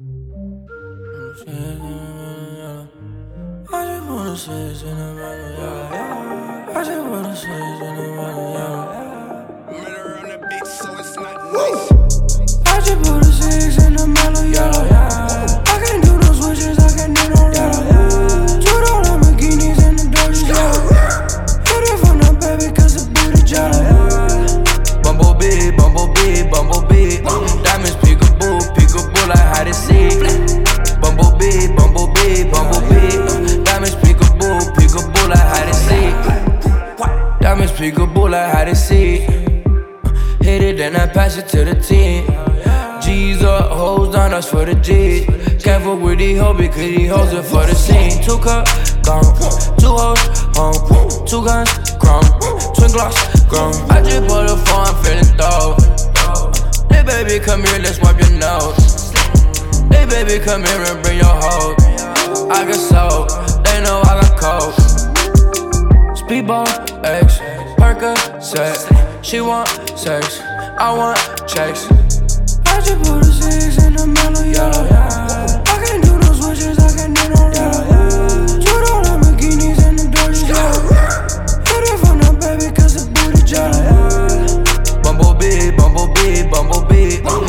I just wanna say in the middle, yeah, yeah. I just wanna say in the middle, yeah. Murder not nice. I just put a six in the middle, yeah, yeah. I can't do no switches, I can't do no yeah, yeah. Two dollar in the Dodgers, yeah. Hit it from the baby, cause the jello, yeah. Bumblebee, bumblebee, bumblebee. Diamonds and seek. Bumblebee, bumblebee, bumblebee. Diamonds peekaboo, peekaboo like hide and seek. Diamonds peekaboo like hide and seek. Hit it, then I pass it to the team. G's up, hoes down, us for the G's. Careful with these hoes because these hoes are for the scene. Two cup, gone. Two hoes, home. Two guns, chrome. Twin gloss, grown. I just pulled a phone, I'm feeling dope. Hey baby, come here, let's baby, come here and bring your hoe. I get sold, they know I got coke. Speedball, X, Percocet. She want sex, I want checks. I just put a six in the middle, yellow. I can do those switches, I can do no yellow. Two dollar bikinis and the dirty yeah. Hit it from the the booty. Bumblebee, bumblebee, bumblebee.